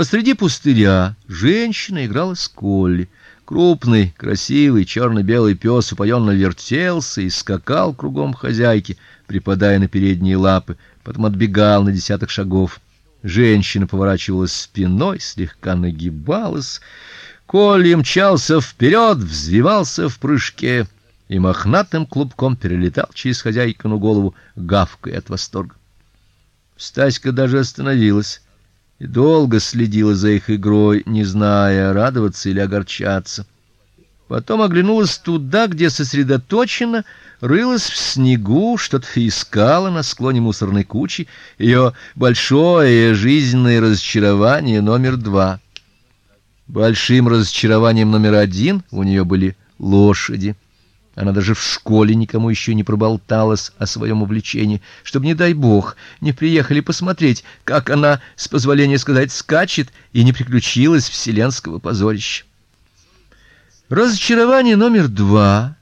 Посреди пустыря женщина играла с Колли. Крупный, красивый черно-белый пес упоенно вертелся и скакал кругом хозяйки, припадая на передние лапы, потом отбегал на десяток шагов. Женщина поворачивалась спиной, слегка нагибалась. Колли мчался вперед, взвивался в прыжке и мохнатым клубком перелетал через хозяйкину голову, гавкая от восторга. Стаська даже остановилась и долго следила за их игрой, не зная, радоваться или огорчаться. Потом оглянулась туда, где сосредоточенно рылась в снегу, что-то искала на склоне мусорной кучи, ее большое жизненное разочарование номер два. Большим разочарованием номер один у нее были лошади. Она даже в школе никому еще не проболталась о своем увлечении, чтобы не дай бог не приехали посмотреть, как она, с позволения сказать, скачет и не приключилась вселенского позорища. Разочарование номер два,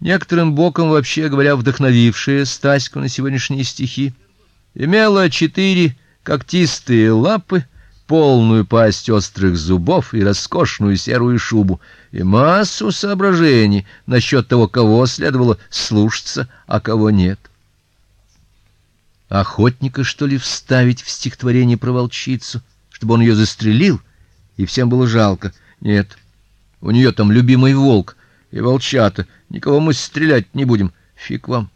некоторым боком вообще говоря, вдохновившее Стаську на сегодняшние стихи, имело четыре когтистые лапы, полную пасть острых зубов и роскошную серую шубу, и массу соображений насчет того, кого следовало слушаться, а кого нет. Охотника, что ли, вставить в стихотворение про волчицу, чтобы он ее застрелил, и всем было жалко. Нет. У нее там любимый волк и волчата. Никого мы стрелять не будем. Фиг вам.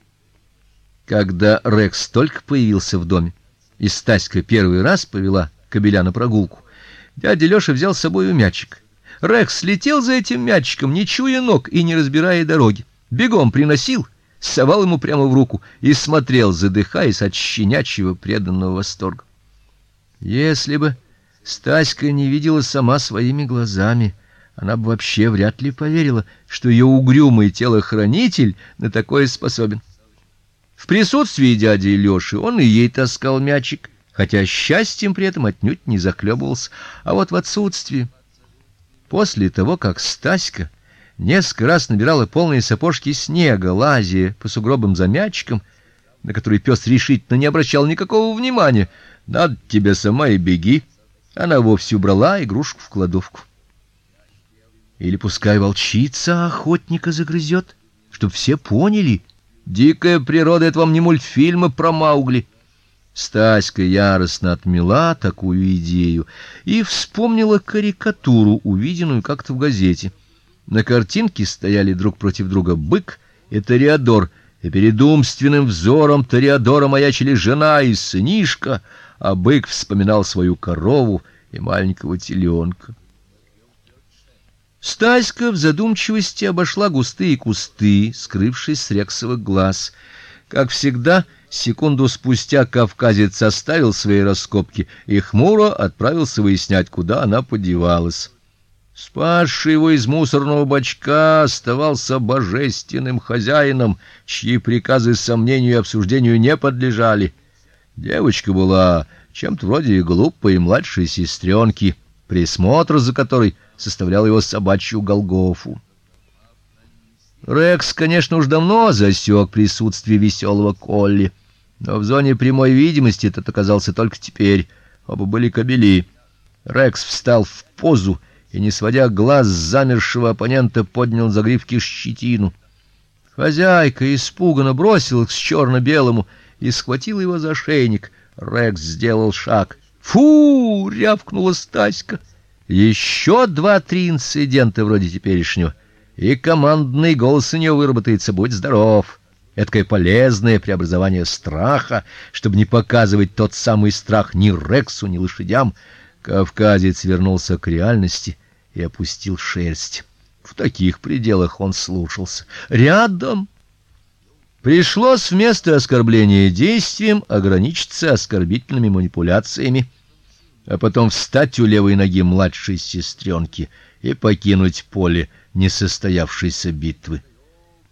Когда Рекс только появился в доме, и Стаська первый раз повела кобеля на прогулку. Дядя Лёша взял с собой мячик. Рекс летел за этим мячиком, не чуя ног и не разбирая дороги. Бегом приносил, совал ему прямо в руку и смотрел, задыхаясь от щенячьего преданного восторга. Если бы Стаська не видела сама своими глазами, она бы вообще вряд ли поверила, что ее угрюмый телохранитель на такое способен. В присутствии дяди Лёши он и ей таскал мячик, хотя счастьем при этом отнюдь не захлебывался, а вот в отсутствии после того, как Стаська несколько раз набирала полные сапожки снега, лазя по сугробам за мячиком, на который пес решительно не обращал никакого внимания, надо тебе сама и беги. Она вовсе убрала игрушку в кладовку. Или пускай волчица охотника загрызет, чтоб все поняли, дикая природа это вам не мультфильмы про Маугли. Стаська яростно отмела такую идею и вспомнила карикатуру, увиденную как-то в газете. На картинке стояли друг против друга бык и ториадор, и перед умственным взором ториадора маячили жена и сынишка, а бык вспоминал свою корову и маленького теленка. Стаська в задумчивости обошла густые кусты, скрывшись с рексовых глаз. Как всегда, Секунду спустя кавказец оставил свои раскопки и хмуро отправился выяснять, куда она подевалась. Спасший его из мусорного бачка оставался божественным хозяином, чьи приказы сомнению и обсуждению не подлежали. Девочка была чем-то вроде глупой младшей сестренки, присмотр за которой составлял его собачью Голгофу. Рекс, конечно, уж давно засек присутствие веселого Колли, но в зоне прямой видимости этот оказался только теперь. Оба были кобели. Рекс встал в позу и, не сводя глаз с замершего оппонента, поднял за гривки щетину. Хозяйка испуганно бросилась к черно белому и схватила его за шейник. Рекс сделал шаг. "Фу!" рявкнула Стаська. Еще два-три инцидента вроде теперешнего и командный голос у нее выработается, будь здоров. Эдакое полезное преобразование страха, чтобы не показывать тот самый страх ни Рексу, ни лошадям. Кавказец вернулся к реальности и опустил шерсть. В таких пределах он слушался. Рядом пришлось вместо оскорбления действием ограничиться оскорбительными манипуляциями, а потом встать у левой ноги младшей сестренки и покинуть поле несостоявшейся битвы.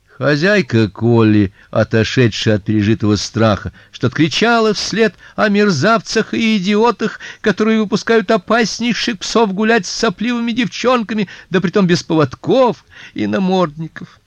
Хозяйка Колли, отошедшая от пережитого страха, что-то кричала вслед о мерзавцах и идиотах, которые выпускают опаснейших псов гулять с сопливыми девчонками, да притом без поводков и намордников.